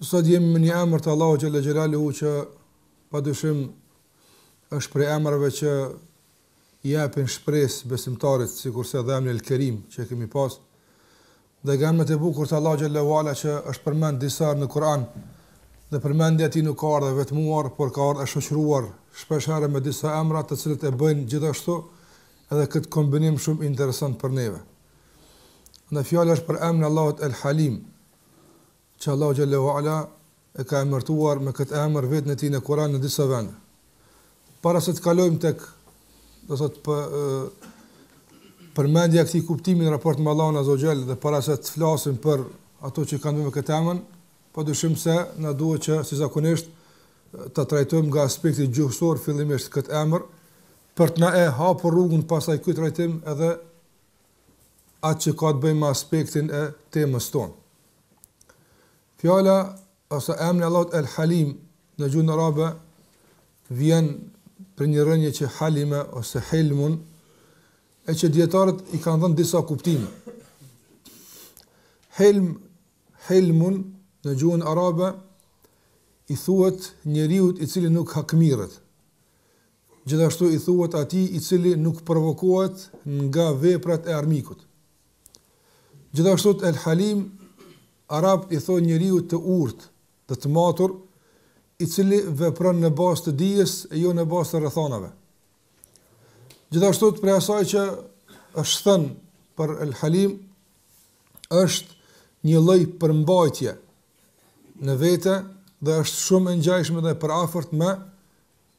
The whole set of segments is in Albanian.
Sot jemi me një emër të Allahut xhalla xhelaluhu që padyshim është prej emrave që i japin shpresë, besimtarit, sikurse dhe emri El-Kerim që kemi pas. Dhe nga emrat e bukur të Allahut xhalla uala që është përmend disa herë në Kur'an. Dhe përmendja e tij nuk ka ardhur vetmuar, por ka ardhur e shoqëruar shpesh herë me disa emra të cilët e bëjnë gjithashtu edhe këtë kombinim shumë interesant për neve. Në fjalë është për emrin e Allahut El Halim. që Allahu xhalla u ala e ka emërtuar me këtë emër veten e tij në Kur'an në disa vende. Para se të kalojmë tek domethënia për përmendja e këtij kuptimi në raport me Allahun azza xhall dhe para se të flasim për ato që kanë me këtë emër, padyshim se na duhet që si zakonisht ta trajtojmë nga aspekti gjuhësor fillimisht këtë emër për të na e hapur rrugën pastaj ky trajtim edhe atë që ka të bëjë me aspektin e temës tonë. Fjala ose emri i Allahut El Halim në gjuhën arabe vjen prej një rrënje që Halime ose Helmun e që dietarët i kanë dhënë disa kuptime. Helm Helmun në gjuhën arabe i thuhet njeriut i cili nuk hakmerret. Gjithashtu i thuhet atij i cili nuk provokohet nga veprat e armikut. Gjithashtu El Halim arabët i thonë njeriut të urtë dhe të matur i cili vepron në bazë të dijes e jo në bazë të rrethanave. Gjithashtu prej asaj që është thënë për El Halim është një lloj përmbajtje në vete dhe është shumë e ngjashme dhe e përafërt me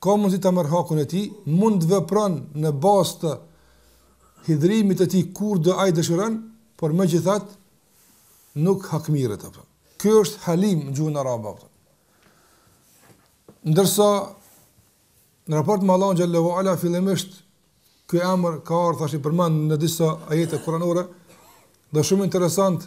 ka mundësi ta merr hakun e tij, mund të vepron në bazë të hidhërimit të tij kur do ai dëshiron, por megjithatë nuk hakmerret. Ky është halim në gjuhën arabe. Ndërsa në raport me Allahun xhallahu ala fillimisht ky emër ka ardhur tash i përmend në disa ajete kuranore, dhe shumë interesant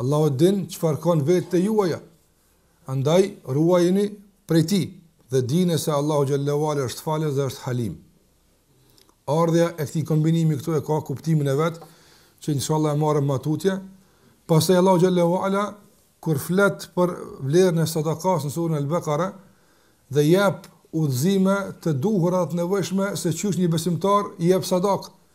Allahu din çfarë kanë vetet e juaja. Andaj ruajuni prej tij dhe dini se Allahu xhallahu ala është falës dhe është Halim. Ardhja e këtij kombinimi këtu e ka kuptimin e vet, që inshallah e marrim më tutje. Pastaj Allahu xhallahu ala kur flet për vlerën e sadakas në surën Al-Baqara dhe jep udhëzime të duhura të nevojshme se qysh një besimtar jep sadak,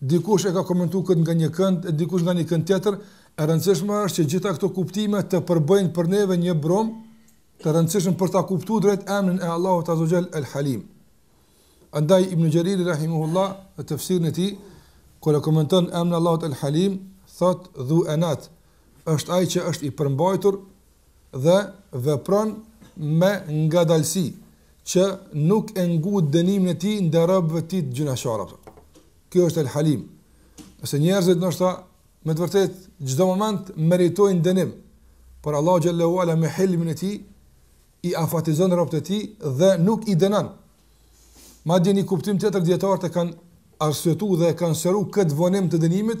Dikush e ka komentuar këtë nga një kënd e dikush nga një kënd tjetër, e rëndësishme është që gjitha këto kuptime përbëjnë për neve një brum të rëndësishëm për ta kuptuar drejt emrin e Allahut Azza Jall El Halim. Andaj Ibn Jarir rahimahullah në tefsirin e tij kur e komenton emrin e Allahut El Halim, thot dhu enat, është ai që është i përmbajtur dhe vepron me ngadalësi që nuk e ngut dënimin e tij ndaj robëve të tij gjynahqarë. Ky është El Halim. Nëse njerëzit ndoshta me të vërtet çdo moment meritojnë dënim, por Allahu xhalle ve ala me hilmin e tij i afatizon robët e tij dhe nuk i dënon. Madje një kuptim tjetër dijetarët e kanë arsyetu dhe e kanë shqyrtu këtë vonim të dënimit,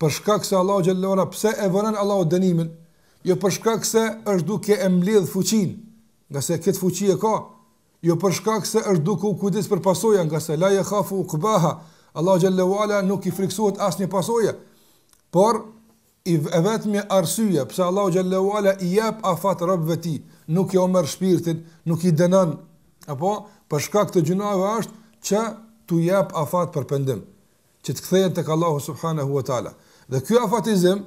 për shkak se Allahu xhalle ve ala pse e vonon Allahu dënimin? Jo për shkak se është duke e mbledh fuqinë, ngase këtë fuqi e ka, jo për shkak se është duke u kujdesur për pasojën, ngase la yakhafu uqbaha, Allahu xhalle ve ala nuk i frikësohet asnjë pasoje. Por e vetmja arsye pse Allahu xhalle ve ala i jep afat robëve të tij, nuk ia merr shpirtin, nuk i dënon, apo për shkak të gjynaheve është që t'u jep afat për pendim, që të kthehen tek Allahu subhanahu wa taala. Dhe ky afatizim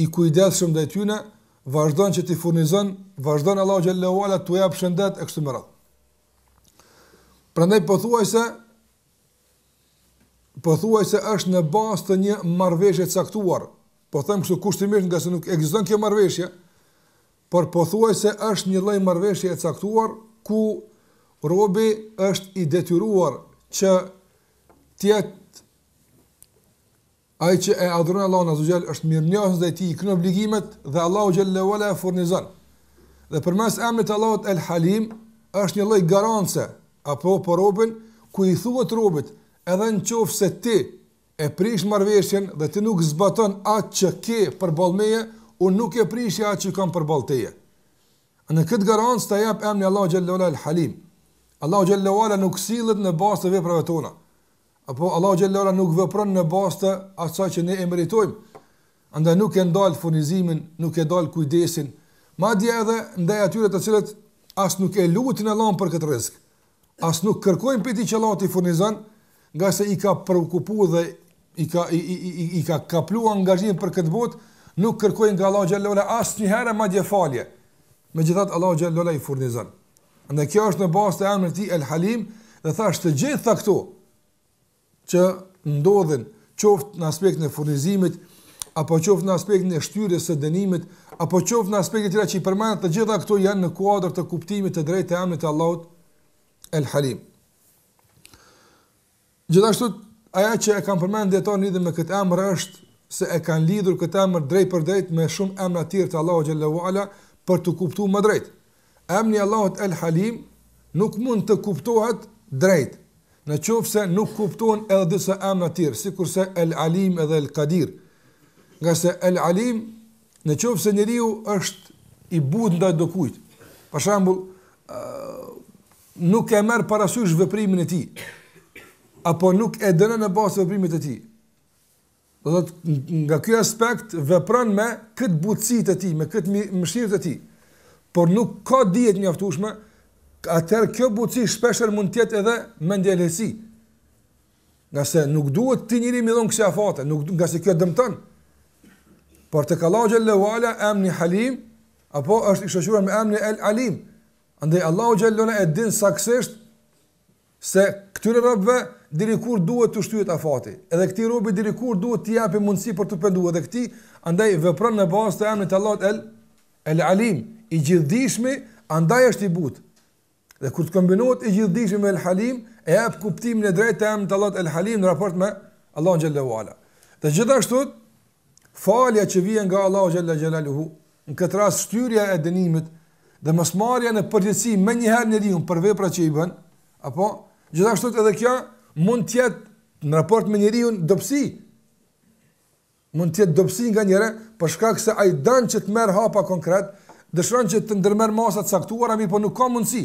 i kujdesshëm ndaj tyne, vazhdon që t'i furnizon, vazhdon Allahu xhalle ve ala t'u jap shëndet e kështu me radhë. Prandaj pothuajse pothuajse është në bazë të një marrëveshje të caktuar. Po them kështu kushtimisht ngase nuk ekziston kjo marrëveshje, por pothuajse është një lloj marrëveshje e caktuar ku robi është i detyruar që të jetë ai që e adhuron Allahun azza wa jall është mirënjohës ndaj tij, i kryen obligimet dhe Allahu xhalle ve ala e furnizon. Dhe përmes emrit të Allahut El Halim është një lloj garance apo për robën ku i thuhet robit, edhe në qoftë se ti e prish marrëveshjen dhe ti nuk zbaton atë që ke përballë meje, unë nuk e prish atë që kam përballë teje. Këtë garancë ta jep emri i Allahut xhalle ve ala El Halim. Allahu xhalle ve ala nuk sillet në bazë të veprave tona. Apo Allahu xhalle ve ala nuk vepron në bazë të asaj që ne e meritojmë. Andaj nuk e ndal furnizimin, nuk e ndal kujdesin, madje edhe ndaj atyre të cilët as nuk e lutin Allahun për këtë rrisk. As nuk kërkojnë prej tij që Allahu t'i furnizon, ngase i ka preokupuar dhe i ka i i i, i ka kapluar angazhimi për këtë botë, nuk kërkojnë nga Allahu xhalle ve ala asnjëherë madje falje. Megjithatë Allahu xhalle ve ala i furnizon. Dhe kjo është në bazë të emrit të tij El Halim dhe thashë të gjitha këto që ndodhin qoftë në aspektin e furnizimit apo qoftë në aspektin e shtyrjes së dënimit apo qoftë në aspektet tjera që i përmenda të gjitha këto janë në kuadër të kuptimit të drejtë të emrit të Allahut El Halim. Gjithashtu, ajo që e kanë përmend dijetarët në lidhje me këtë emër është se e kanë lidhur këtë emër drejtpërdrejt me shumë emra tjerë të Allahut xhelle ve ala për të kuptu më drejt. Emri i Allahut El Halim nuk mund të kuptohet drejt, në qoftë se nuk kuptohen edhe disa emra tjerë, sikurse El Alim edhe El Kadir. Ngase El Alim, në qoftë se njeriu është i butë ndaj dokujt. Për shambull, nuk e merr parasysh veprimin e tij, apo nuk e dënon në bazë të veprimit të tij. Do të thotë nga ky aspekt vepron me këtë butësi të tij, me këtë mëshirë të tij, por nuk ka dije të mjaftueshme, atëherë kjo butësi shpeshherë mund të jetë edhe mendjelehtësi. Ngase nuk duhet këtij njeri me i dhanë kësi afate, nuk, ngase kjo dëmton. Por tek Allahu xhelle ve ala, emri El Halim, apo është i shoqëruar me emrin El Alim. Andaj Allahu xhelle ve ala e din saksisht se këtyre robëve deri kur duhet të shtyhet afati. Edhe këtij robi deri kur duhet t'i japë mundësi për t'u penduar dhe këtij, andaj vepron në bazë të emrit të Allahut El El Alim, i gjithdijshmi, andaj është i butë. Dhe kur të kombinohet i gjithdijshmi me El Halim, e jap kuptimin e drejtë të emrit të Allahut El Halim në raport me Allahun xhelle ve ala. Dhe gjithashtu Falja që vjen nga Allahu xhelle xhelaluhu, në këtë rast shtyrja e dënimit dhe mosmarrja në përgjegjësi menjëherë njeriun për veprat që i bën, apo gjithashtu edhe kjo mund të jetë në raport me njeriun dobësi. Mund të jetë dobësi nga njeriu për shkak se ai don që të merr hapa konkret, dëshiron që të ndërmerr masa të caktuara, mirëpo nuk ka mundësi.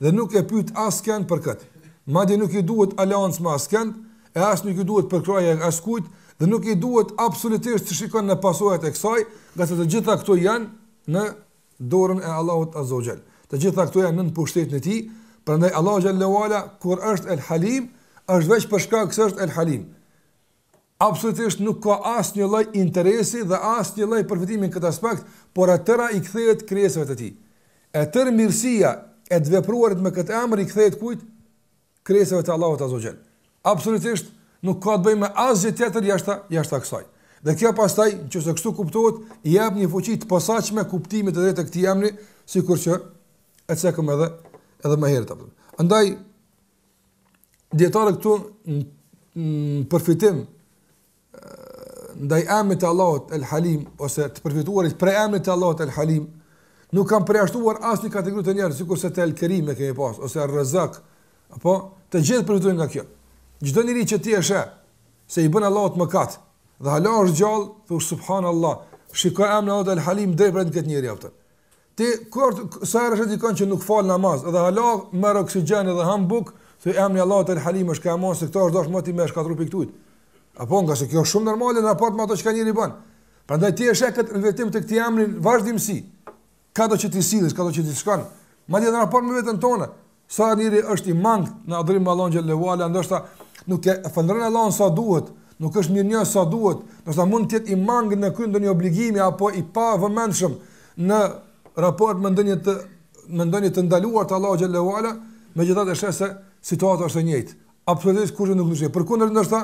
Dhe nuk e pyet askënd për këtë. Madje nuk i duhet aleancë me askënd, e as nuk i duhet përkrahja e askujt dhe nuk i duhet absolutisht të shikon në pasojat e kësaj, ngase të gjitha këto janë në dorën e Allahut azze ve xhel. Të gjitha këto janë nën pushtetin e tij, prandaj Allahu xhelle ve ala kur është El Halim, është veç për shkak se është El Halim. Absolutisht nuk ka asnjë lloj interesi dhe asnjë lloj përfitimi në këtë aspekt, por e tëra i kthehet krijesave të Tij. E tërë mirësia e të vepruarit me këtë emër i kthehet kujt? Krijesave të Allahut azze ve xhel. Absolutisht nuk ka të bëjë me asgjë tjetër jashtë jashtë kësaj. Dhe kjo pastaj, nëse kështu kuptohet, i jep një fuqi të posaçme kuptimit të drejtë të këtij emri, sikur që e cekëm edhe edhe më herët. Andaj dijetarët këtu në përfitim ndaj emrit të Allahut El Halim ose të përfituarit prej emrit të Allahut El Halim nuk kanë përjashtuar asnjë kategori të njerëzve sikurse te El Kerim e kemi pas ose Er Razak apo të gjithë përfitojnë nga kjo. Çdo njeri që ti e sheh se i bën Allahut mëkat dhe hala është gjallë, thush subhanallahu, shikoje emrin e Allahut El Halim drejt për këtë njeri aftë. Ti kurë sa herë e sheh dikon që nuk fal namaz, edhe hala merr oksigjen edhe han bukë, thu emri Allahut El Halim është kamo se këto është dash më ti më shkatrru piktujt. Apo nga se kjo është shumë normale në raport me ato që çka njeri bën. Prandaj ti e sheh këtë manifestim të këtij emri në vazhdimsi. Kado që ti sillesh, kado që ti shkon. Madje në raport me veten tonë, Sa njeri është i mangët në adhurim me Allahun xhallahu ala, ndoshta nuk e falënderon Allahun sa duhet, nuk është mirënjohës sa duhet, ndoshta mund të jetë i mangët në kryerjen ndonjë obligimi apo i pavëmendshëm në raport me ndonjë të me ndonjë të ndaluar të Allahut xhallahu ala, megjithatë e sheh se situata është e njëjtë. Absolutisht kurrë nuk ndryshoi. Përkundrazi ndoshta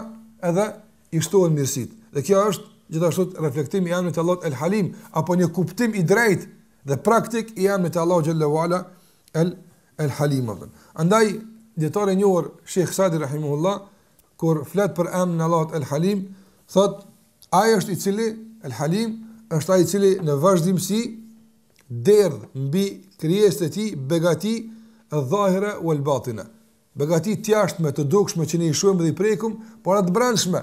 edhe i shtohen mirësitë. Dhe kjo është gjithashtu reflektim i emrit të Allahut El Halim apo një kuptim i drejtë dhe praktik i emrit të Allahut xhallahu ala El El Halim. Andaj dijetari i njohur Sheikh Sadi rahimullah kur flet për emrin e Allahut El Halim, thot ai është i cili El Halim është ai i cili në vazhdimsi derdh mbi krijesat e tij begati edh-dhahira uel batina. Begati të jashtme, të dukshme që ne i shohim dhe i prekum, por edhe të brendshme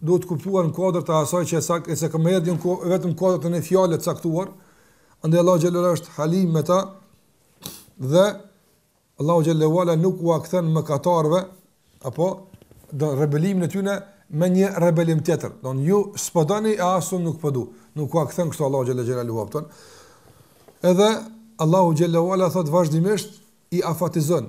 duhet kuptuar në kuadër të asaj që sa se ka merr një kohë vetëm në kuadër të një fjale të caktuar, andaj Allahu xhallahu është Halim me ta dhe Allahu xhallahu ala nuk ua kthen mëkatarëve apo do rebelimin e tyre me një rebelim tjetër. Domethënë ju s'po doni e as un nuk po du. Po nuk ua kthen kështu Allahu xhallahu xhallahu ala apo. Edhe Allahu xhallahu ala thot vazhdimisht i afatizon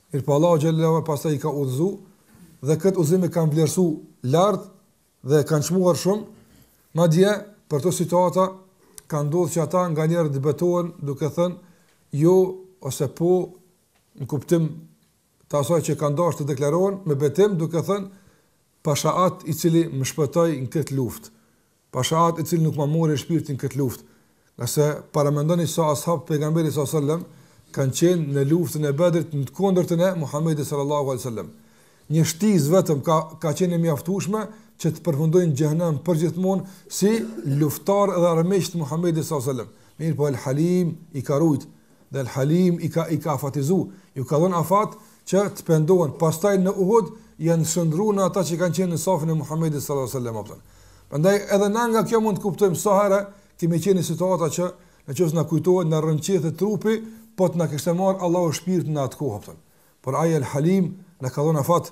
Mirëpo Allahu xhallahu ala pastaj i ka udhëzu dhe këtë udhëzim e kanë vlerësu lart dhe e kanë çmuar shumë. Madje për këto situata ka ndodhur që ata nganjëherë të betohen duke thënë jo ose po në kuptim të asaj që kanë dashur të deklarohen me betim duke thënë pasha atë i cili më shpëtoi në këtë luftë. Pasha atë i cili nuk ma mori shpirtin në këtë luftë, ngase paramendoni sa ashabë të pejgamberit sallallahu alajhi wasallam kanë qenë në luftën e Bedrit në të kundërtën e Muhamedit sallallahu alajhi wasallam. Një shtizë vetëm ka ka qenë e mjaftueshme që të përfundojnë në xhehenem përgjithmonë si luftarë dhe armiq të Muhamedit sallallahu alajhi wasallam. Mirëpo El Halim i ka rujt dhe El Halim i ka i ka afatizu, ju ka lon afat që të pendohen. Pastaj në Uhud janë shndërru në ata që kanë qenë në safin e Muhamedit sallallahu alaihi wasallam apo. Prandaj edhe na nga kjo mund të kuptojmë sa herë kemi qenë në situata që nëse na kujtohet na rrënqethet trupi, po të na kishte marrë Allahu shpirtin në atë kohë apo. Por ai El Halim na ka lon afat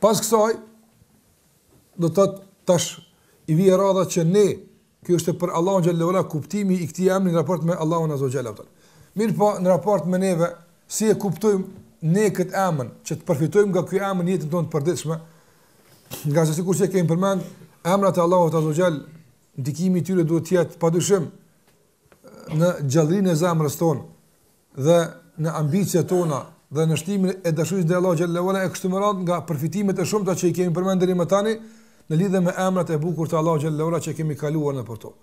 Pas kësaj, do të tash i vijë radha që ne, kjo është për Allahun xhelle ala, kuptimi i këtij emni në raport me Allahun azze ve xhel. Mirëpo, në raport me neve, si e kuptojmë ne këtë emën, që të përfitojmë nga ky emën në jetën tonë të përditshme, ngase sikurqë e kemi përmend, emrat e Allahut azze ve xhel, ndikimi i tyre duhet të jetë padyshim në gjallërinë e zemrës tonë, dhe në ambiciet tona dhe në shtimin e dashurisë ndaj Allahut xhallahu ala e kështu me radhë nga përfitimet e shumta që i kemi përmendur deri më tani në lidhje me emrat e bukur të Allahut xhallahu ala që kemi kaluar nëpër to.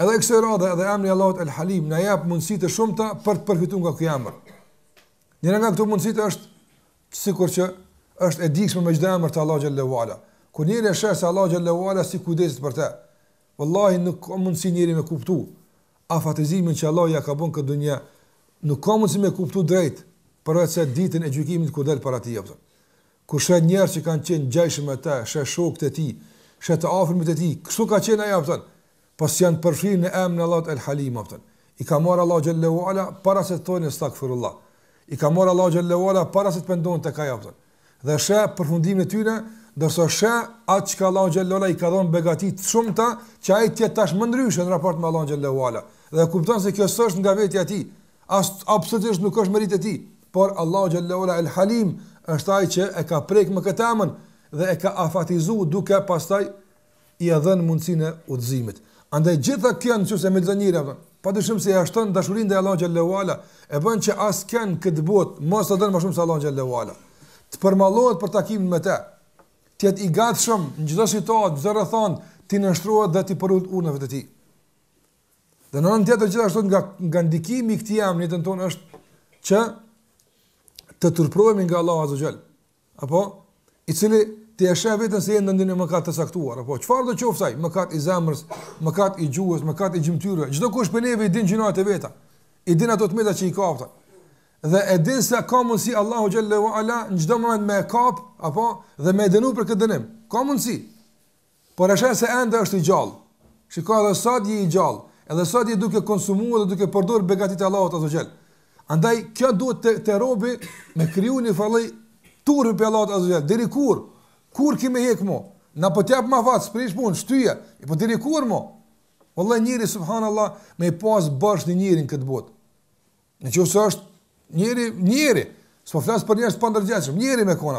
Edhe kësaj radhe edhe emri i Allahut El Halim na jep mundësi të shumta për të përfituar nga ky emër. Një nga këto mundësi është sikur që është e dikshme me çdo emër të Allahut xhallahu ala. Kur njeri e sheh se Allahu xhallahu ala si kujdeset për të, Wallahi nuk ka mundësi njeri me kuptu afatizimin që Allahu ia ka bërë në këtë dunja, nuk ka mundësi me kuptu drejt përveç se ditën e gjykimit kur del para tij apo. Kur sheh njerëz që kanë qenë ngjashëm me të, sheh shokët e tij, sheh të afërmit e tij, kështu ka qenë ai apo. Po s'janë përfshirë në emrin e Allahut El Halim apo. I ka marrë Allahu xhallahu ala para se të thonë estagfirullah. I ka marrë Allahu xhallahu ala para se të pendohen tek ai apo. dhe sheh përfundimin e tyre, ndërsa sheh atë çka Allahu xhallahu ala i ka dhënë begati të shumta, që ai të jetë tash më ndryshe në raport me Allahun xhallahu ala. Dhe kupton se kjo s'është nga vetja e tij, as absolutisht nuk është meritë e tij, por Allahu xhallahu ala El Halim është ai që e ka prek me këtë emër dhe e ka afatizuar duke pastaj ia dhënë mundësinë e udhëzimit. Andaj gjitha kjo nëse e mendon njeri apo padyshim se ia shton dashurinë ndaj Allahut xhallahu ala, e bën që askënd në këtë botë mos ta don më shumë se Allahun xhallahu ala. Të përmallohet për takimin me të, të jetë i gatshëm në çdo situatë, çdo rrethanë, t'i nënshtrohet dhe t'i përulet urdhrave të tij. Dhe në anën tjetër gjithashtu nga nga ndikimi i këtij emni në jetën tonë është që të turprohemi nga Allahu azza xhall. Apo i cili ti e sheh vetën se je ende në ndonjë mëkat të caktuar, apo çfarëdo qoftë ai, mëkat i zemrës, mëkat i gjuhës, mëkat i gjymtyrëve. Çdokush prej neve i din gjynahet e veta. I din ato të meta që i ka apo. Dhe e din se ka mundsi Allahu xhallahu ala në çdo moment me kap, apo dhe me dënu për këtë dënim. Ka mundsi. Por e sheh se ende është i gjallë. Shiko edhe sot je i gjallë, edhe sot je duke konsumuar dhe duke përdorur begatitë e Allahut azza xal. Andaj kjo duhet te te robi me kriju një farë turpi ndaj Allahut azza xal. Deri kur? Kur ki me hek mo? Na po të jap afat, s'prish punë, shtyje. E po deri kur mo? Valla njeri subhanallahu me i pas bash një njeri në këtë botë. Në qoftë është njeri, njeri. S'po flas për njerëz të pandërgjegjshëm, njeri me kon.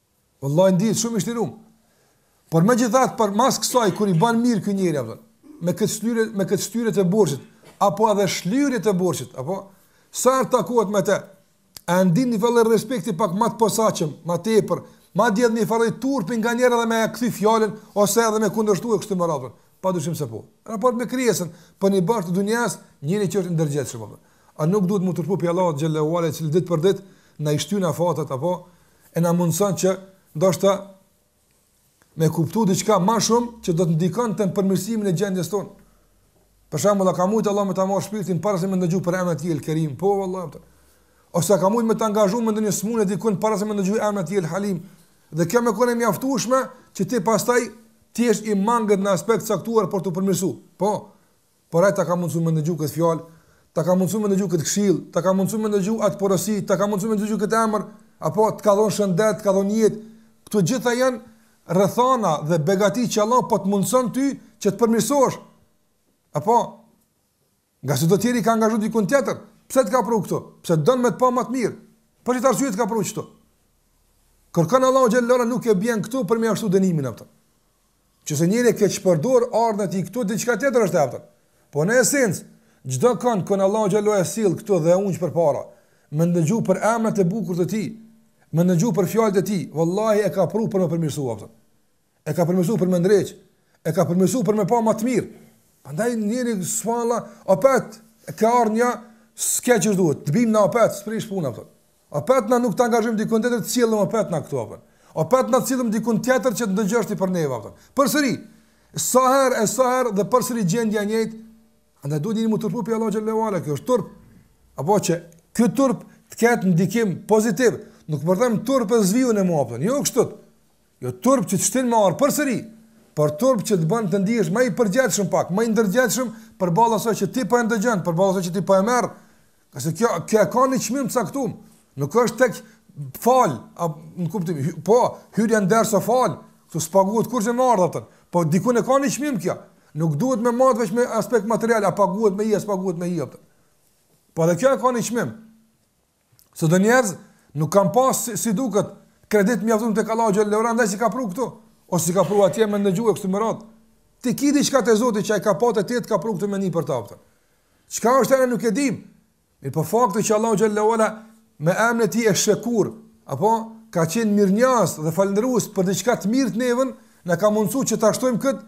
Wallahi ndihet shumë i shlirum. Por megjithatë, përmas kësaj, kur i ban mirë ky njeri, a kupton, me këtë shlyre, me këtë shtyrje të borxhit, apo edhe shlyerje të borxhit, apo, sa herë takohet me te, e ndin një farë respekti pak ma të posaçëm, ma tepër, madje edhe një farë turpi nganjëherë edhe me ia kthy fjalën, ose edhe me kundërshtu e kështu me radhë, pa dyshim se po. Raport me krijesën, për një borxh të dunjas, njeri që është i ndërgjegjshëm, a kupton. A nuk duhet m'u turpëru prej Allahut, xhel-le ue ala, që ditë për ditë, na i shtyn afatet, apo, e na mundëson që ndoshta me kuptu diqka ma shumë që do të ndikonte në përmirësimin e gjendjes tonë. Për shembull, ka mujt Allah me ta marr shpirtin para se me ndëgju për emrin e Tij El Kerim, po Allah. Të... Ose ka mujt me të angazhu me ndonjë smundje dikun para se me ndëgju emrin e Tij El Halim. Dhe kjo me kon e mjaftueshme që ti pastaj të jesh i mangët në aspekt të caktuar për t'u përmirësuar. Po. por ai ta ka mundësu me ndëgju këtë fjalë, ta ka mundësu me ndëgju këtë këshill, ta ka mundësu me ndëgju atë porosi, ta ka mundësu me ndëgju këtë emër, apo të ka dhonë shëndet, të ka dhonë jetë, këto të gjitha janë rrethana dhe begati që Allah po të mundëson ty që të përmirësohesh, apo ngase do tjerë i ka angazhu dikun tjetër, pse të ka pru këtu, pse të don me të pa ma të mirë, për qat arsye të ka pru qëtu. Kërkan Allahu xhel-le ue ala nuk e bjen këtu për me ia shtu dënimin, a kupton. Që nëse njeri e keqpërdor ardhjen e tij këtu diçka tjetër është, a kupton. Po në esencë, çdo kënd kur Allahu xhel-le ue ala e sill këtu dhe ungjet përpara, me ndëgju për emrat e bukur të tij, me ndëgju për fjalët e tij, vallahi e ka pru për me e përmirësu, a kupton. E ka përmirësuar për me e ndreq, e ka përmirësuar për me e pa më të mirë. Prandaj njeri subhanallahu, opet, e ka ardhur një herë, s'ke qysh duhet, të bim na opet, s'prish punë, a kupton. Opet na nuk të angazhojmë dikun tjetër, të sjellim opet na këtu, a kupton. Opet na sjellim dikan tjetër që të ndëgjosh ti për neve, a kupton. Përsëri, sa herë e sa herë dhe përsëri gjendja e njëjtë, andaj duhet njeri m'u turpëru prej Allahut xhel-le ue ala, ky është turp. Apo që ky turp të ketë ndikim pozitiv, nuk po them po turp e s'vi unë ma, a kupton, jo kështu. Jo, turp që të shtin me ardhë përsëri, por turp që të ban të ndihesh më i përgjegjshëm pak, më i ndërgjegjshëm përballë asaj që ti po e ndëgjon, përballë asaj që ti po e merr, Ngase kjo, kjo e ka një çmim të caktum, nuk është tek falë, a në kuptim, hy, po, hyrja në derë osht falë, këtu s'paguhet kurgjo me ardhë, a kupton, po dikun e ka një çmim kjo, nuk duhet me matë veç me aspekt material, a paguhet me hi, a s'paguhet me hi, a kupton. Po dhe kjo e ka një çmim, se do njerëz nuk kanë pas si, si duket kredit të mjaftushëm tek Allahu xhel-le ue ala, dhe s'i ka pru këtu, ose s'i ka pru atje me ndëgju e kështu me radhë, ti ki diqka te Zoti që e ka pa te ti e të ka pru këtu me ni për ta, a kupton. Çka është ajo nuk e dim. Mirë po fakti që Allahu xhel-le ve ala me emrin e tij Esh Shekur, apo ka qenë mirnjaz dhe falëndërues për diçka të mirë te neve, na ka mundësu që ta shtojmë kët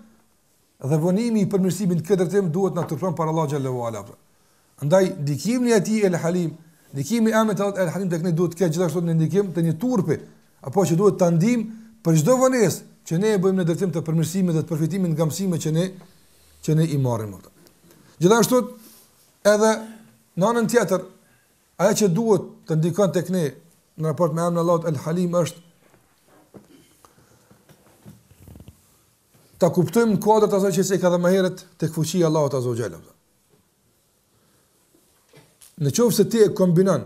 dhe vonimi i përmirësimit në këtë drejtim duhet na turpëron para Allahut xhel-le ve ala. Andaj ndikimi i tij El Halim, ndikimi i emrit El Halim tek ne duhet të ketë gjithashtu një ndikim të një turpi, a po, që duhet ta ndijmë për çdo vonesë që ne e bëjmë në drejtim të përmirësimit dhe të përfitimit nga mësimet që ne që ne i marrim ato. Gjithashtu edhe në anën tjetër, ajo që duhet të ndikon tek ne në raport me emrin El Halim është ta kuptojmë në kuadër të asaj që e cekëm edhe më herët tek fuqia e Allahut Azze ve Xhel. Në qoftë se ti e kombinon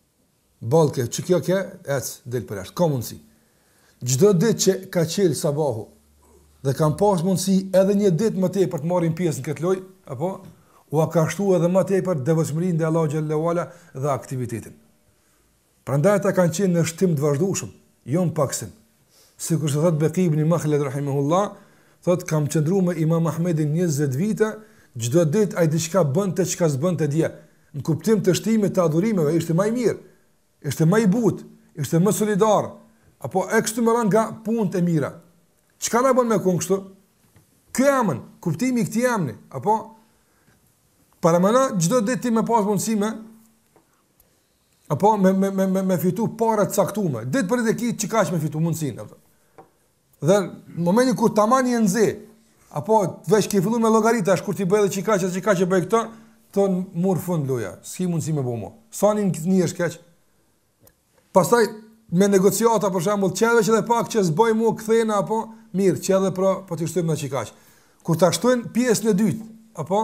Ballke, qikjo ke, ec, del përjashtë, s'ka mundësi. Çdo ditë që ka qelë sabahu dhe kanë pas mundësi edhe një ditë më tepër të marrin pjesë në këtë lojë, a po, ua ka shtu edhe më tepër devotshmërinë te Allahu xhel-le ve ala dhe aktivitetin. Prandaj ata kanë qenë në shtim të vazhdueshëm, jo në paksim. Sikur se thot Bekij ibn Mahled rahimahullah, thot kam qëndru me Imam Ahmedin 20 vite, çdo ditë ai diçka bënte çka s'bënte dje. Në kuptim të shtimit të adhurimeve ishte më i mirë, ishte më i butë, ishte më solidar, a po, e kështu me rend nga punët e mira. Çka na bën me kon kështu? Ky emën, kuptimi i këtij emni, a po, paramendo çdo ditë ti me pas mundësi me a po, me me me me fitu para të caktuar. Ditë për ditë ki qikaq me fitu mundsinë, a po. Dhe në momentin kur tamam je nxe, a po, veç ke filluar me llogarit, ha kur t'i bëj edhe qikaq qikaq e bëj këtë, thon mur fund loja. S'ki mundsi me bo më. Sa nin njeri keq. Pastaj me negociata për shembull, qe pra edhe pak që s'bëj më kthejn, a po, mirë, qe pra po t'i shtojmë edhe qikaq. Kur ta shtojnë pjesën e dytë, a po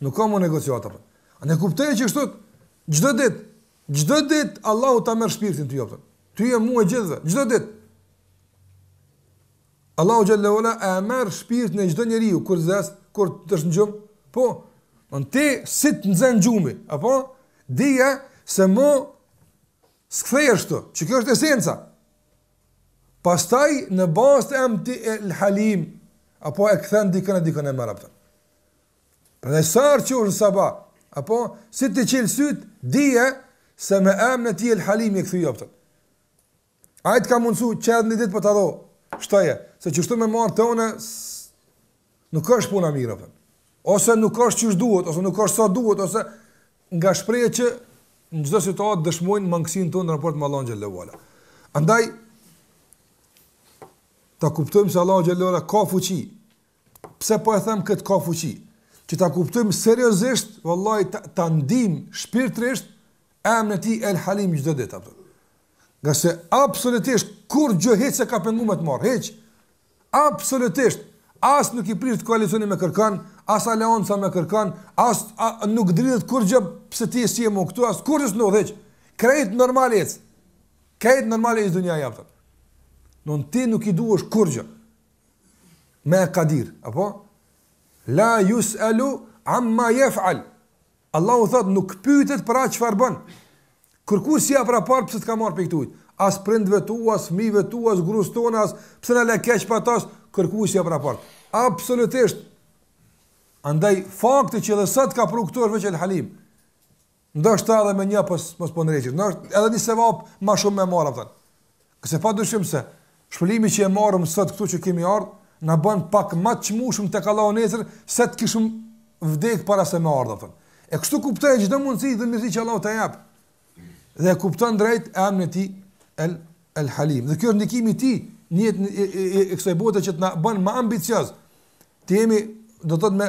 Nuk ka më negociata. Po. E ne kuptoje që qishtu çdo ditë, çdo ditë Allahu ta merr shpirtin ty, a po. Ty e mua gjithve, çdo ditë. Allahu xhel-le ve ala e merr shpirtin e çdo njeriu kur zën, kur të zë gjumi. Po. Domethënë ti si të nxën gjumi, a po, dije se më s'kthehesh ti, qikjo është esenca. Pastaj në bazë të emnit El Halim, a po, e këthen dikën e dikën e merr apetën. Prandaj sa herë që në sabah, a po, si t'i qel syt, dije se me emrin e tij El Halim e kthei apetën. Ai të ka mundsu që edhe një ditë po ta dho. Shtoje, se qishtu me marr të unë nuk është puna mirë, a po. Ose nuk është qysh duhet, ose nuk është sa duhet, ose nga shprehjet që në çdo situatë dëshmojnë mangësinë tonë në raport me Allahun xhel-le ve ala. Andaj ta kuptojmë se Allahu xhel-le ve ala ka fuqi pse po e them këtë ka fuqi, që ta kuptojmë seriozisht, vallahi, ta, ta ndim shpirtrisht, emrin e tij El Halim çdo ditë, a kupton. Ngase absolutisht, kurgjë hiç s'e ka pengu me të marrë, hiç, absolutisht, as nuk i prishet koalicioni me kërkan, as aleanca me kërkan, as nuk dridhet kurgjë pse ti s'je më këtu, as kurgjë s'ndodh, hiç, krejt normal ec, krejt normal ec dunjaja, a kupton. Në në ti nuk i duhesh kurgjë, me e kadir, apo? La jus'elu amma jef'al. Allahu thotë, nuk pyetet për atë çfarë bën. Kërkujt s'i jep raport pse të ka marrë prej këtu. As prindve tu, as fmive tu, as grus tona, as pse na le keq pa ta, kërkujt s'i jep raport. Absolutisht. Andaj, fakti që edhe sot të ka pru këtu është veç El Halim. Ndoshta edhe me një pos mos po ndreqet. Ndoshta edhe një sevap më shumë me marr, a kupton. Ngase pa dyshim se shpërblimi që e marrim sot këtu që kemi ardhur na bën pak më të çmueshëm tek Allahu nesër se të kishim vdek para se me ardhë, a kupton. E kështu kuptoj çdo mundësi dhe mirësi që Allahu ta jap. Dhe e kupton drejt emrin e tij El El Halim. Dhe kjo është ndikimi i tij në jetën e, e, e, e kësaj bote që të na bën më ambicioz. Të jemi do të thotë me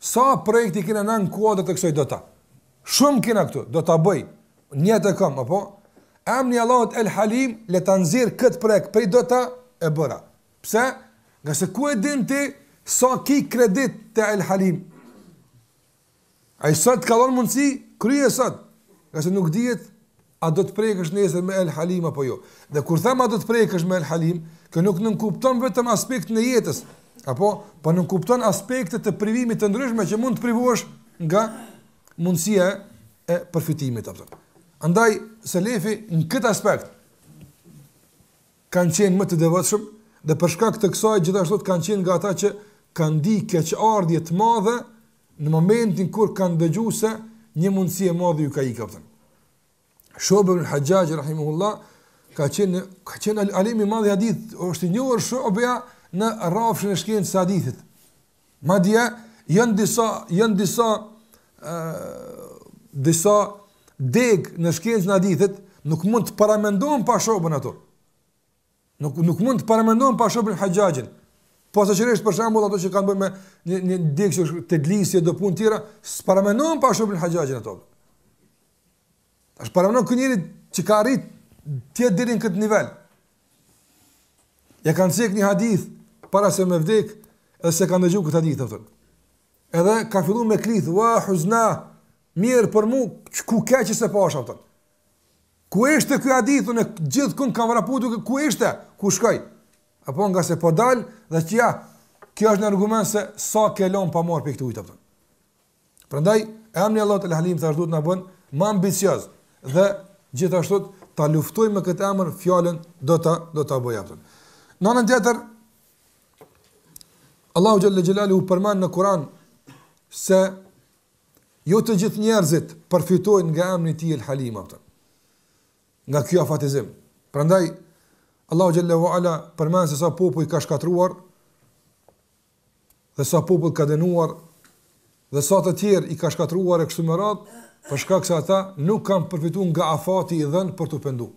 Sa projekte i kena na në kuadër të kësaj do ta? Shumë kena këtu, do ta bëj, nijet e kam, apo? Emni i Allahut El Halim, le ta nxjerrë këtë projekt, prej do ta e bëra. Pse? Ngase ku e din ti, sa ki kredit te El Halim? Ai sot t'ka lon mundësi, kryje sot, ngase nuk dihet A do të prekesh nesër me El Halim apo jo? Dhe kur them a do të prekesh me El Halim, kjo nuk nënkupton vetëm aspektin e jetës, apo po nënkupton aspekte të privimit të ndryshme që mund të privohesh nga mundësia e përfitimit apo. Andaj Selefi në këtë aspekt kanë qenë më të devotshëm dhe për shkak të kësaj gjithashtu kanë qenë nga ata që kanë ndi keqardhje të madhe në momentin kur kanë dëgju se një mundësi e madhe ju ka ik, a kupton. Shu'be ibn Haxhaxh, rahimehullah, ka qenë, ka qenë alim i madh i hadithit, është i njohur Shu'beja në rafshin e shkencës së hadithit. Madje, janë disa, janë disa, uh, disa degë në shkencën e hadithit, nuk mund të paramendohen pa Shu'ben ato. Nuk nuk mund të paramendohen pa Shu'be ibn Haxhaxhin. Posaçërisht për shembull ato që kanë të bëjnë me një një degë që është tedlisi e do punë tjera, s'paramendohen pa Shu'be ibn Haxhaxhin ato. Tash paramendoje këtë njeri që ka arrit deri në këtë nivel. Ia kanë cek një hadith para se me vdek, edhe s'e ka ndëgju këtë hadith, a kupton. Edhe ka fillu me klith, wa huzna, mjerë për mu, kuku që s'e pasha, a kupton. Ku ishte ky hadith unë gjithkund kam vrapu duke thënë ku ishte, ku shkoi? Apo nga se po dal dhe që ja, kjo është një argument se sa ke lënë pa marr pikë të ujta. Prandaj emri Allahut El Halim thashë duhet të na bën më ambicioz dhe gjithashtu ta luftojmë me këtë emër fjalën do ta do ta bëj aftën. Në anën tjetër Allahu xhalla xhelalu u përmend në Kur'an se Jo të gjithë njerëzit përfitojnë nga emri i tij El Halim apo. Nga ky afatizim. Prandaj Allahu xhelle ue ala përmend se sa popull ka shkatruar dhe sa popull ka dënuar dhe sa të tjerë i ka shkatruar e kështu me radhë, për shkak se ata nuk kanë përfituar nga afati i dhënë për t'u penduar.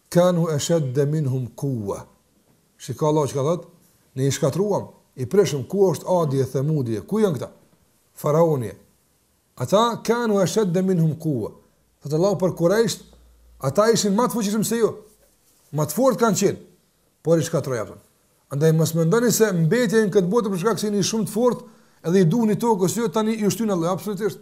Kanu eshedde minhum kuwwa. Shiko Allahu çka thot, ne i shkatërruam, i prishëm, ku është Adi e Themudi, ku janë këta? Faraoni. Ata kanu eshedde minhum kuwwa. Thot Allahu për Kurajsht, ata ishin më të fuqishëm se ju. Më të fortë kanë qenë, por i shkatërroi ata. Andaj mos mendoni se mbetje në këtë botë për shkak se jeni shumë të fortë, edhe i duhni tokës, jo tani ju shtyn Allahu absolutisht.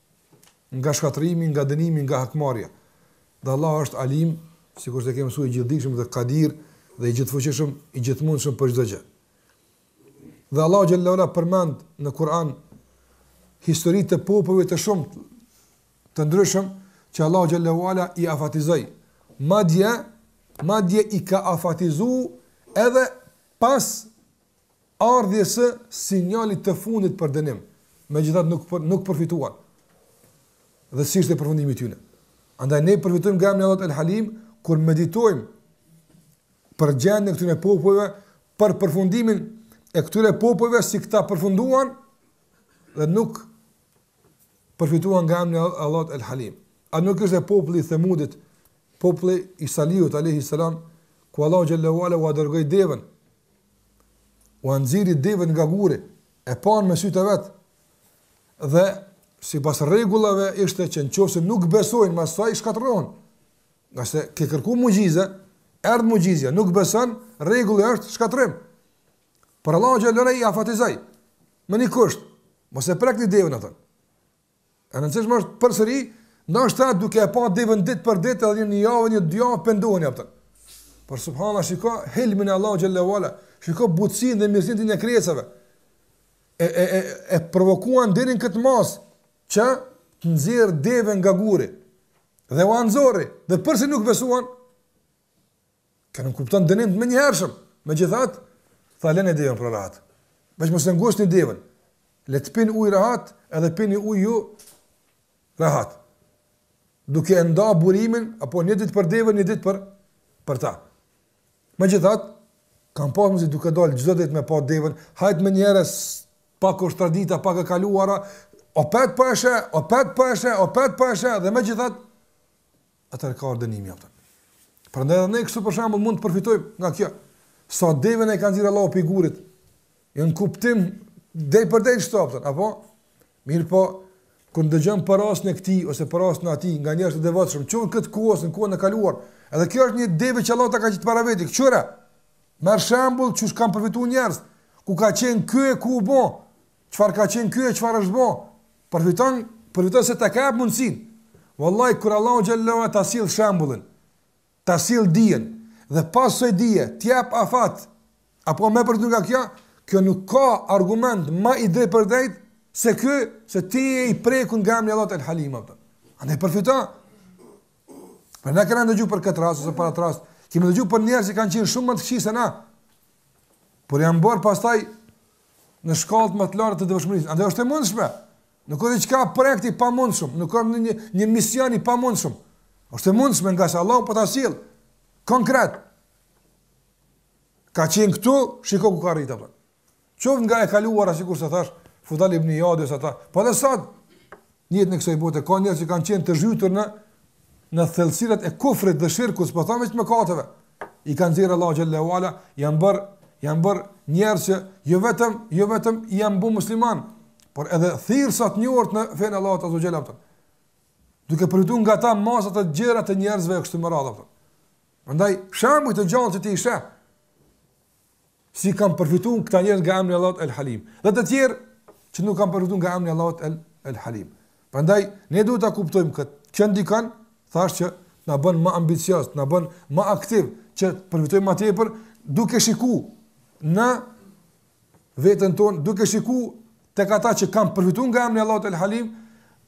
nga shkatërrimi, nga dënimi, nga hakmarrja. Dhe Allah është Alim, sikur të kemi mësuar gjithdijshëm dhe Kadir dhe i gjithfuqishëm, i gjithmundshëm për çdo gjë. Dhe Allah xhelle ue ala përmend në Kur'an histori të popujve të shumtë të ndryshëm që Allah xhelle ue ala i afatizoi. Madje, madje i ka afatizuar edhe pas ardhjes së sinjalit të fundit për dënim, megjithatë nuk nuk përfituan. Dhe si ishte përfundimi i tyre. Andaj ne përfitojmë nga emri Allahut El Halim kur meditojmë për gjendjen e këtyre popujve, për përfundimin e këtyre popujve si këta përfunduan dhe nuk përfituan nga emri Allahut El Halim. A nuk ishte populli i Themudit, populli i Salihut alayhi salam, ku Allahu xhelle ue ala u dërgoi deven Ua nxori deven nga guri, e panë me sytë e vet. Dhe sipas rregullave ishte që nëse nuk besojnë pas saj shkatërrohen. Nga se ke kërku muxhize, erdh muxhizja, nuk beson, rregulli është shkatërrim. Por Allahu xhallahu i afatizoi me një kusht, mos e prekni deven atë. E rëndësishme është përsëri, ndoshta duke e pa deven ditë për ditë edhe një javë, një dy javë pendohen ja vëtën. Por subhanallahu shiko hilmin e Allahut xhelle ue ala, shiko butësinë dhe mirësinë e tij ndaj krijesave. E e e e provokuan deri në këtë masë që të nxjerrë deven nga guri. Dhe ua nxori, dhe përsëri nuk besuan. Kanë kuptu dënim të menjëhershëm. Megjithatë, tha lëne devën për rahat. Veç mos e ngushni devën. Le të pinë ujë rahat, edhe pini ujë ju rahat. Duke e nda burimin apo një ditë për devën, një ditë për për ta. Megjithatë, kanë pas mundësi duke dal çdo ditë me pa devën, hajt më njëherë pak është tradita, pak e kaluara, opet po e sheh, opet po e sheh, opet po e sheh dhe megjithatë atëherë ka ardh dënimi i aftën. Prandaj edhe ne kështu për shembull mund të përfitojmë nga kjo. Sa devën e ka nxjerrë Allahu pej gurit. Jo në kuptim drejt për drejt shtoptën, apo? Mirëpo, kur ndëgjon për rastin e këtij ose për rastin e atij nga njerëz të devotshëm, qoftë në këtë kohë ose në kohën e kaluar. Edhe kjo është një devë që Allahu ta ka qit para veti, kqyre. Merr shembull qysh kanë përfituar njerëz, ku ka qenë ky e ku u bë. Çfarë ka qenë ky e çfarë është bë? Përfiton, përfiton se ta ka jep mundësinë. Wallahi kur Allahu xhallahu ta sill shembullin, ta sill dijen dhe pas asaj dije të jep afat apo me përfitu nga kjo, kjo nuk ka argument më i drejtpërdrejtë se ky se ti je i prekun nga emri i Allahut El Halim apo. Andaj përfito. Pra na kemi ndëgju për këtë rast ose për atë rast, kemi ndëgju për njerëz që kanë qenë shumë më të këqij se na. Por janë bërë pastaj në shkallët më të larta të devotshmërisë. Andaj është e mundshme. Nuk është diçka projekt i pamundshëm, nuk është një mision i pamundshëm. Është e mundshme ngase Allahu po ta sjell konkret. Ka qenë këtu, shiko ku ka arrit apo. Qoftë nga e kaluara sikurse thashë Fudajl ibn Ijad ose ata, po edhe sot Në jetën e kësaj bote ka njerëz që kanë qenë të zhytur në në thellësirat e kufrit dhe shirkut, s'po them vetëm mëkateve. I ka nxjerrë Allahu xhelle ue ala, janë bër, janë bër njerëz që jo vetëm, jo vetëm janë bo musliman, por edhe thirrësa të njohur në fenë e Allahut azze ue xhel. Duke përfitu nga ta masa të gjera të njerëzve e kështu me radhë. Andaj, shambuj të gjallë që ti i sheh, Si kanë përfituar këta njerëz nga emri i Allahut El Halim? Dhe të tjerë që nuk kanë përfituar nga emri i Allahut El El Halim. Prandaj ne duhet ta kuptojmë këtë. Kjo ndikon thashë që të na bën më ambicioz, të na bën më aktiv që të përfitojmë më tepër duke shikuar në veten tonë, duke shikuar Tek ata që kanë përfituar nga emri i Allahut El Halim,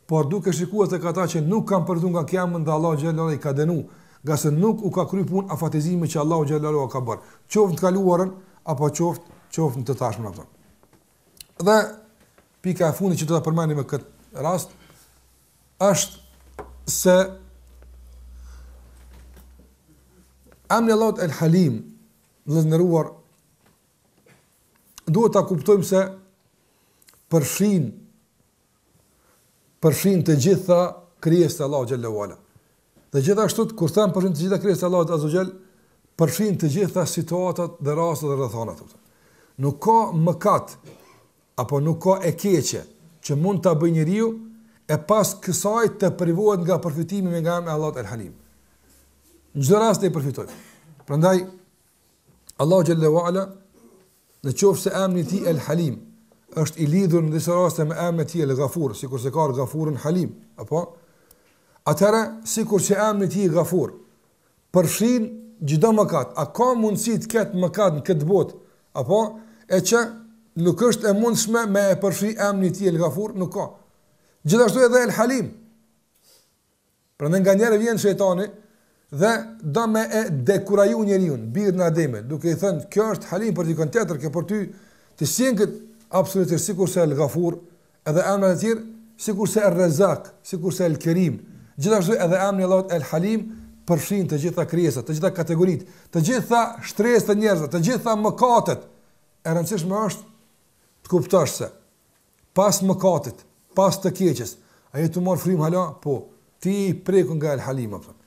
por duke shikuar tek ata që nuk kanë përfituar nga ky emër dhe Allahu xhallahu i ka dënu, ngase nuk u ka kry punë afatizimi që Allahu xhallahu u ka bërë, qoftë në të kaluarën apo qoftë qoftë në të tashmen apo. Dhe pika e fundit që do ta përmendim me kët rast është se emri i Allahut El Halim, dhe zëndëruar, duhet ta kuptojmë se përfshin përfshin të gjitha krijesat e Allahut xhallahu ala. Dhe gjithashtu kur them përfshin të gjitha krijesat e Allahut azza xhall, përfshin të gjitha situatat dhe rastet dhe rrethanat. Nuk ka mëkat apo nuk ka e keqe që mund ta bëjë njeriu e pas kësaj të privohet nga përfitimi me nga me Allah el Halim. Në çdo rast e përfiton. Prandaj Allahu xhalle wala në qoftë se emri i tij El Halim është i lidhur në disa raste me emrin e tij El Ghafur, sikur se ka El Ghafurun Halim, apo atëra sikur se emri i tij Ghafur përfshin çdo mëkat, a ka mundësi të ketë mëkat në këtë botë, apo e që nuk është e mundshme me e përfshi emrin e tij El Ghafur, nuk ka. Gjithashtu edhe El Halim. Prandaj nganjëherë vjen shejtani dhe do me e dekuraju njeriun, birin e Ademit, duke i thënë, kjo është halim për dikon tjetër, kjo për ty, ti s'jen kët, absolutisht, sikur se El-Gafur, edhe emrat e tjerë, sikur se El-Rezzak, sikur se El-Kerim, gjithashtu edhe emri Allahut El-Halim, përfshin të gjitha krijesat, të gjitha kategoritë, të gjitha shtresat e njerëzve, të gjitha mëkatet, e rëndësishme është të kuptosh se, pas mëkatit, pas të keqes, a je tu marrë frymë hala? Po, ti i prekun nga El Halim, apëton.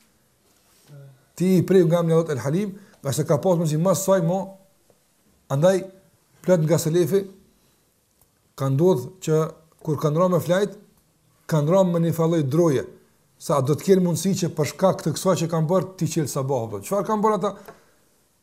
Ti i prekun nga emni Allahut El Halim, ngase ka pasë mundësi mas saj mo, andaj, plot nga Selefi, ka ndodhë që, kur kanë ra me flejt, kanë ra me një farë droje, se a do të kenë mundësi që për shkak të kësaj që kanë bërë, t'i çel sabah, apëton. Çfarë kanë bërë ata?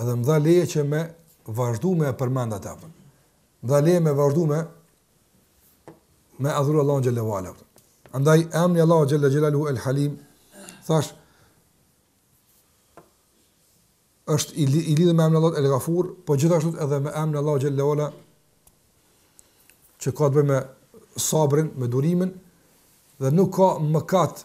Edhe më dha leje që me vazhdu me e përmend atë apëtën. Më dha leje me vazhdu me me adhuru Allahun xhelle vala. Andaj, emni Allahut xhelle xhelaluhu el halim, thashë, është i, i lidhë me emnin Allahut el gafur, po gjithashtu edhe me emnin Allahut xhelle vala, që ka të bëjë me sabrin, me durimin, dhe nuk ka mëkat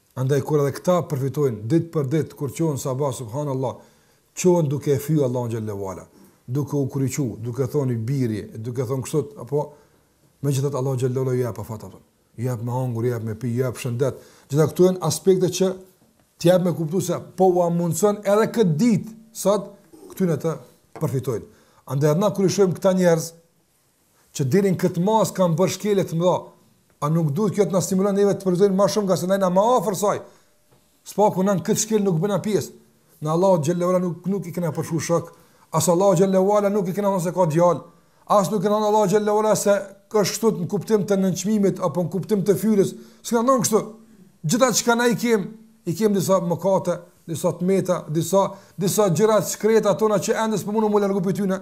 Andaj kur edhe këta përfitojnë ditë për ditë kur çohen sabah subhanallah çohen duke e fyu Allahun xhelle uala duke u kryqu duke thonë i biri e duke thonë kështu apo megjithatë Allahu xhelle uala ju jep afat apo ju jep me hangur ju jep me pi ju jep shëndet gjitha këto janë aspekte që të jap me kuptu se po u mundson edhe këtë ditë sot këtyn ata përfitojnë andaj na kur i shohim këta njerëz që deri në këtë masë kanë bërë shkelje të mëdha, a nuk duhet kjo të na stimulon neve të përfitojmë më shumë ngase na jena më afër saj? Së paku në këtë shkelje nuk bëna pjesë. Ne Allahut xhallahu ala nuk nuk i kena përshkru shok, as Allahut xhallahu ala nuk i kena thënë se ka djalë, as nuk i kena thënë Allahut xhallahu ala se ka kështu në kuptim të nënçmimit apo në kuptim të fyerjes. S'kena thënë kështu. Megjithatë çka na i kem, i kem disa mëkate, disa të meta, disa disa gjëra të shkreta tona që ende s'po mundem me u largu prej tyre.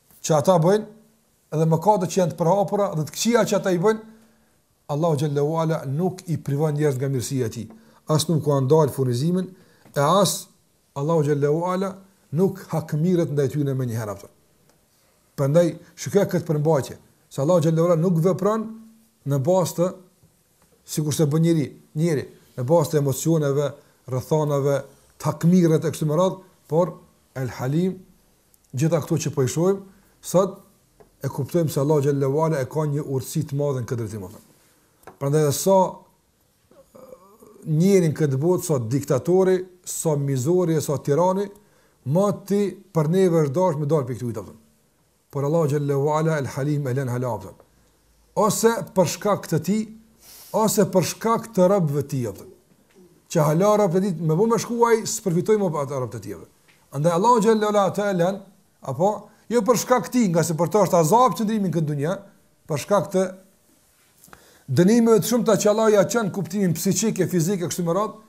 që ata bëjnë dhe mëkatet që janë të përhapura dhe të këqija që ata i bëjnë, Allahu xhallahu ala nuk i privon njerëzit nga mirësia e tij. As nuk ua ndal furnizimin e as Allahu xhallahu ala nuk hakmiret ndaj tyre menjëherë a thon. Prandaj shikoj këtë përmbajtje, se Allahu xhallahu ala nuk vepron në bazë të sikurse bën njeri, njeri në bazë të emocioneve, rrethanave, të hakmiret e kështu me radhë, por El Halim Gjitha këto që po i shohim sot e kuptojmë se Allahu xhallahu ala e ka një urtësi të madhe në këtë drejtim. Prandaj edhe sa njeri n'këtë botë sa diktatori, sa mizori e sa tirani, ma ti për ne vërdash me dalë për këtë ujtë, apëtëm. Por Allahu xhallahu ala, El Halim, e len hala, apëtëm. ose për shkak të tij, ose për shkak të robëve të tij. Që hala robt e tij, me bu me shku ai, së përfitoj më për atë rob të tijeve. Andaj Allahu xhallahu ala e len, apo, jo për shkak tij, ngase për të është azab qëndrimi n'këtë dunja, për shkak të dënimeve të shumta që Allahu ia çon n'kuptimin psikik e fizik e kështu me radhë,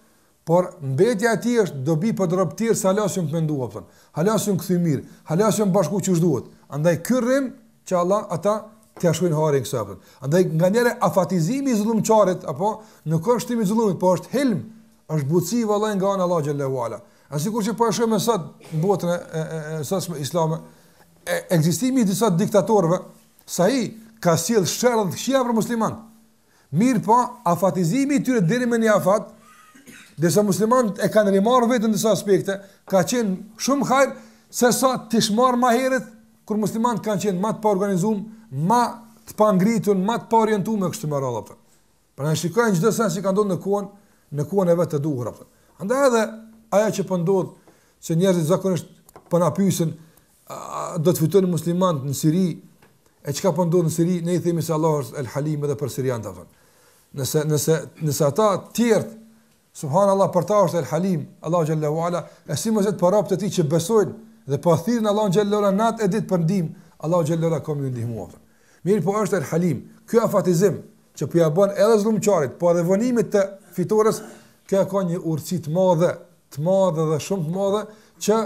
Por mbetja e tij është dobi për të robt tjerë se hala s'jon të penduar a thon. Hala s'jon kthy mirë, hala s'jon bashku qysh duhet. Andaj ky rrin që hala ata t'ia shkruajnë hajrin kësaj thon. Andaj nganjëherë afatizimi i zullumqarit apo nuk është shtim i zullumit, po është hilm, është butësi vallahi nga ana e Allahut xhallahu ala. A sikur që po e shohim sot në botën e e e e sotshme islame, e ekzistimi i disa diktatorëve, sa i ka sjellë sherr dhe të këqija për muslimanët. Mirëpo, afatizimi i tyre deri me një afat, derisa muslimanët e kanë rimarrë veten në disa aspekte, ka qenë shumë hajr se sa t'ish marrë më herët kur muslimanët kanë qenë më të paorganizuar, më të pangritur, më të paorientuar e kështu me radhë a thon. Pra ne shikojmë çdo send që ka ndodhur në kohën, në kohën e vet të duhur a thon. Andaj edhe ajo që po ndodh se njerëzit zakonisht po na pyesin a do të fitojnë muslimanët në Siri, e çka po ndodh në Siri, ne i themi se Allahu është El Halim edhe për sirianët a thon. Nëse nëse nëse ata të tjerë subhanallahu për ta është El Halim, Allahu xhallahu ala, e si mos t'jetë për robt e tij që besojnë dhe po thirrin Allahu xhallahu ala natë e ditë për ndihmë, Allahu xhallahu ala ka me ndihmuar. Mirëpo është El Halim, ky afatizim që po ia bën edhe zullumqarit, po edhe vonimit të fitores, kjo ka një urtësi të madhe, të madhe dhe shumë të madhe që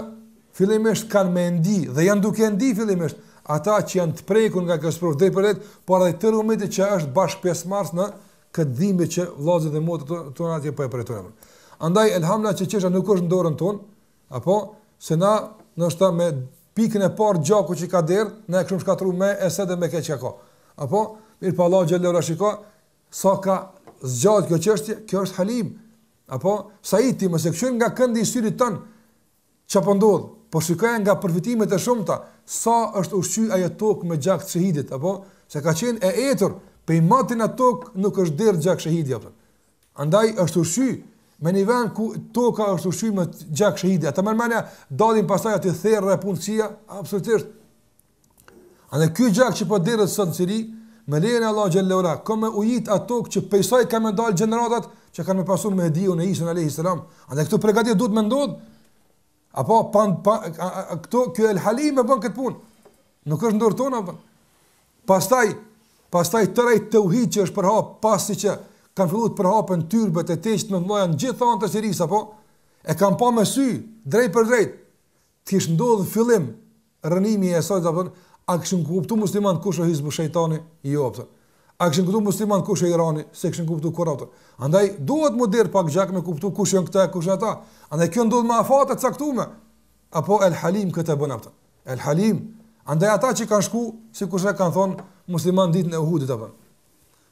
fillimisht kanë me ndi dhe janë duke ndi fillimisht ata që janë të prekur nga kjo sprovë drejtpërdrejt, por edhe tërë umeti që është bashkëpjesëmarrës në këtë dhimbje që vëllezërit dhe motrat tona atje po e përjetojnë. Andaj elhamdulilah që çështja nuk është në dorën tonë, Apo, se na, ndoshta me pikën e parë gjaku që ka derdhë, na e kishim shkatrru me e se dhe ma keq ka ka. Apo, mirëpo po Allah xhelle ve ala shiko, sa ka zgjatë kjo qështje, kjo është halim. Apo, sa i ti, nëse kqyr nga këndi i syrit tënd, çka po ndodh, po shikoje nga përfitimet e shumta, sa është ushqy ajo tokë me gjak të shehidit, apo, se ka qenë e etur, prej motit n' atë tokë nuk është derdhë gjak shehidi, apo. Andaj është ushqy me një vend ku toka është ushqy me gjak shehidi. Ata mërmene dalin pasaj ati therë dhe punë kësia, absolutisht. Andaj ky gjak që po derdhet sot në Siri, me lejën e Allah xhelle ve ala, ka me ujit atë tokë që prej saj kanë me dalë gjeneratat që kanë me pasu Mehdiun e Isën a.s. Andaj këto pregatitje duhet me ndodhë, Apo pa, pa këtu ky El Halim e bën këtë punë. Nuk është n'dorë tonë apo. Pastaj pastaj drejt teuhidit që është përhap pasi që kanë fillu të përhapen tyrbet e teqet më të mëdha në gjithë anët e Sirisë apo e kam pa me sy drejtpërdrejt. Të kish ndodh n'fillim rrënimi i saj a e kishin kuptuar muslimanët kush është hizbu shejtani jo apo a e kishin kuptuar muslimanët kush është irani s'e kishin kuptuar kurrë apo andaj duhet me derdh pak gjak me kuptu kush janë këta kush janë ata andaj kjo ndodh me afate të caktuara apo el halim këtë bën apo el halim andaj ata që kanë shku sikurse kanë thon muslimanët ditën e uhudit apo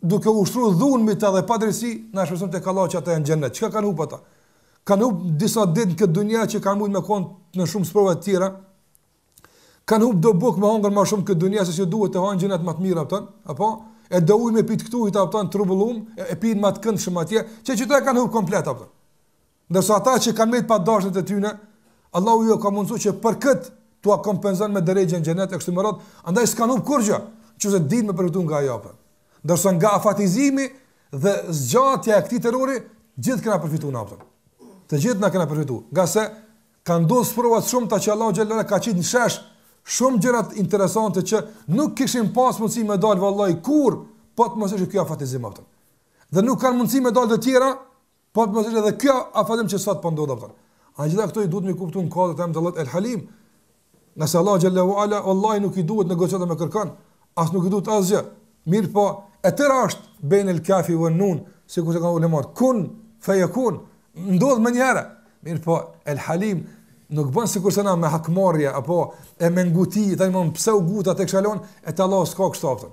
duke u ushtru dhunë mbi ta dhe padrejtësi, na shpresojmë te Allahu që ata janë në xhennet. Çka kanë hup ata? Kanë hup disa ditë në këtë dunja që kanë mujt me kon në shumë sprova të tjera. Kanë hup do buk me hongër më shumë këtë dunja se sigurisht e hanë n'xhennet më të mirë apo, apo e do ujë me pit këtu i turbullum, e, e pin më të këndshëm atje, që s'do e kanë hup komplet apo. Ndërsa ata që kanë metë pa të dashtit e tyne, Allahu jua ka mundësu që për këtë t'ua kompenzon me derexhe në xhennet e kështu me radhë, andaj s'kanë hupë kurgjë, nëse dinë me përfitu nga ajo apo. Ndërsa nga afatizimi dhe zgjatja e këtij terrori, gjithë kena përfitu ne apo. Të gjithë na kena përfitu. Ngase kanë do sprova të shumta që Allahu xhelle ve ala ka qitë në shesh, shumë gjëra interesante që nuk kishin pas mundësi me dalë vallahi kurrë, po të mos ish ky afatizim apo. Dhe nuk kanë mundësi me dalë edhe tjera, Po të mos jetë edhe ky afatizim që sot po ndodh apo. E gjitha këto duhet me i kuptu në kuadër të emrit El Halim. Ngase Allah xhelle ve ala vallahi nuk i duhen negociata me kërkan, as nuk i duhet asgjë. Mirëpo, e tëra është bejnë el kafi ve nun, sikurse thonë ulematë, kun, fejekun, ndodh menjëherë. Mirëpo, el halim, nuk bën sikurse na me hakmarrje, apo e me nguti, tani më pse u nguta të këshillon, e të Allah s'ka kështu apo.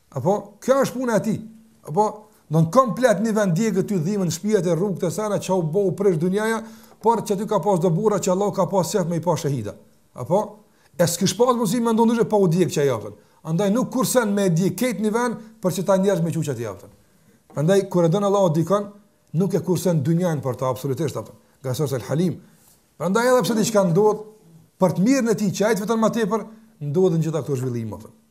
Apo, kjo është puna e tij. Apo, në komplet një vend digjet edhe me shpijat e rrugët e senet që u bo u prish dunjaja, por që ty ka pas do bura që Allah ka pas qef me i pas shahida. Apo, e s'kish pas mësi me ndodh ndryshe pa u djeg qajo aftën. Andaj nuk kursen me djeg krejt një vend për qata njerëz me quqat e jafëtën. Andaj, kur e don Allahu dikon, nuk e kursen dunjanë për ta absolutisht, apëtën. Nga sërës e lë Andaj edhe pse diçka ndodh për të mirën e tij, që ai të vetëm, më tepër, ndodhin gjithë këto zhvillime.